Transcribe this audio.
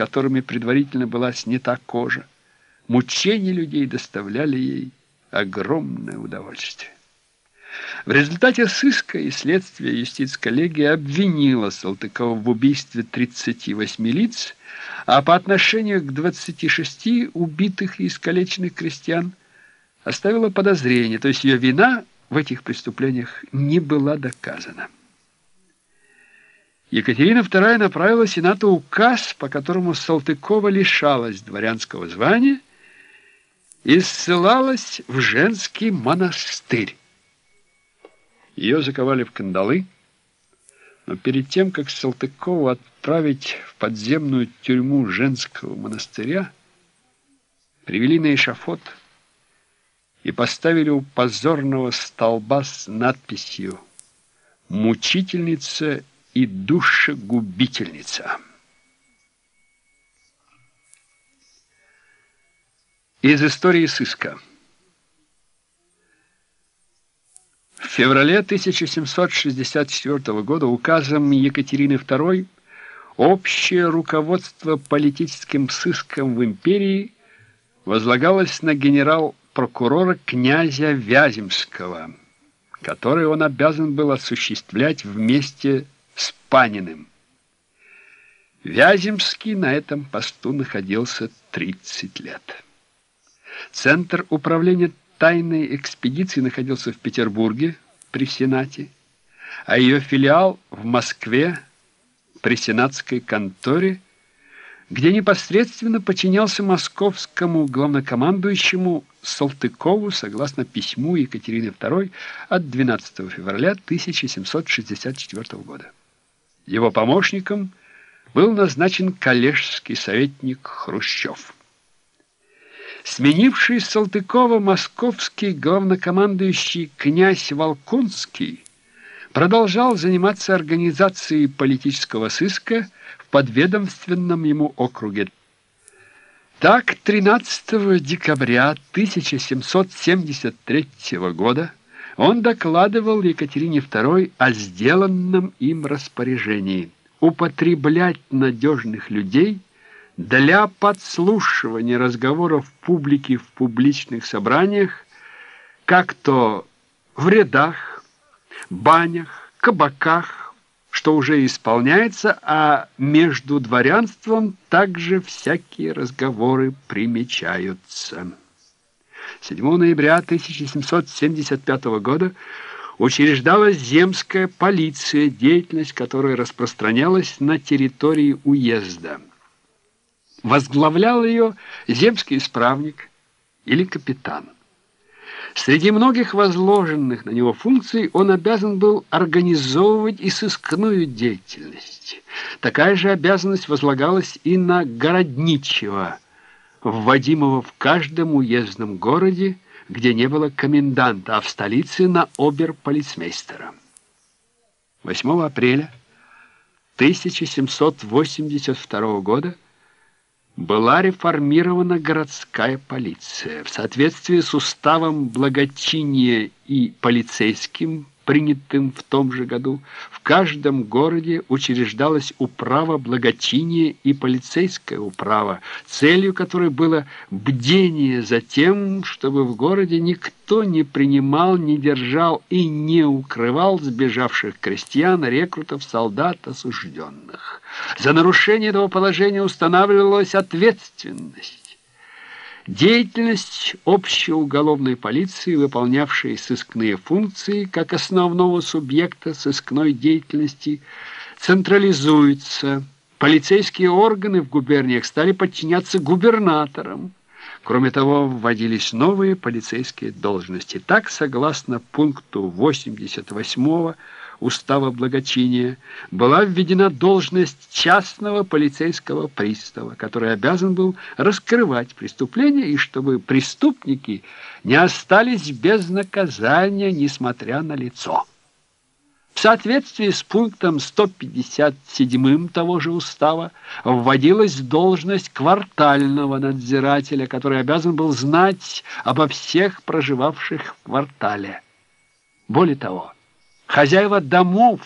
которыми предварительно была снята кожа. Мучения людей доставляли ей огромное удовольствие. В результате сыска и следствия юстиц-коллегия обвинила Салтыкова в убийстве 38 лиц, а по отношению к 26 убитых и искалеченных крестьян оставила подозрение, то есть ее вина в этих преступлениях не была доказана. Екатерина II направила Сенату указ, по которому Салтыкова лишалась дворянского звания и ссылалась в женский монастырь. Ее заковали в кандалы, но перед тем, как Салтыкову отправить в подземную тюрьму женского монастыря, привели на эшафот и поставили у позорного столба с надписью «Мучительница и душегубительница». Из истории сыска. В феврале 1764 года указом Екатерины II общее руководство политическим сыском в империи возлагалось на генерал-прокурора князя Вяземского, который он обязан был осуществлять вместе с Паниным. Вяземский на этом посту находился 30 лет. Центр управления тайной экспедиции находился в Петербурге при Сенате, а ее филиал в Москве при сенатской конторе, где непосредственно подчинялся московскому главнокомандующему Салтыкову согласно письму Екатерины II от 12 февраля 1764 года. Его помощником был назначен коллежский советник Хрущев. Сменивший Салтыкова московский главнокомандующий князь Волконский продолжал заниматься организацией политического сыска в подведомственном ему округе. Так, 13 декабря 1773 года он докладывал Екатерине II о сделанном им распоряжении употреблять надежных людей – для подслушивания разговоров публики в публичных собраниях, как то в рядах, банях, кабаках, что уже исполняется, а между дворянством также всякие разговоры примечаются. 7 ноября 1775 года учреждалась земская полиция, деятельность которой распространялась на территории уезда. Возглавлял ее земский исправник или капитан. Среди многих возложенных на него функций он обязан был организовывать и сыскную деятельность. Такая же обязанность возлагалась и на городничего, вводимого в каждом уездном городе, где не было коменданта, а в столице на оберполицмейстера. 8 апреля 1782 года была реформирована городская полиция. В соответствии с уставом благочиния и полицейским принятым в том же году, в каждом городе учреждалась управа благочиния и полицейская управа, целью которой было бдение за тем, чтобы в городе никто не принимал, не держал и не укрывал сбежавших крестьян, рекрутов, солдат, осужденных. За нарушение этого положения устанавливалась ответственность. Деятельность общей уголовной полиции, выполнявшей сыскные функции как основного субъекта сыскной деятельности, централизуется. Полицейские органы в губерниях стали подчиняться губернаторам. Кроме того, вводились новые полицейские должности. Так, согласно пункту 88 устава благочиния была введена должность частного полицейского пристава, который обязан был раскрывать преступления и чтобы преступники не остались без наказания, несмотря на лицо. В соответствии с пунктом 157 того же устава вводилась должность квартального надзирателя, который обязан был знать обо всех проживавших в квартале. Более того, Хозяева домов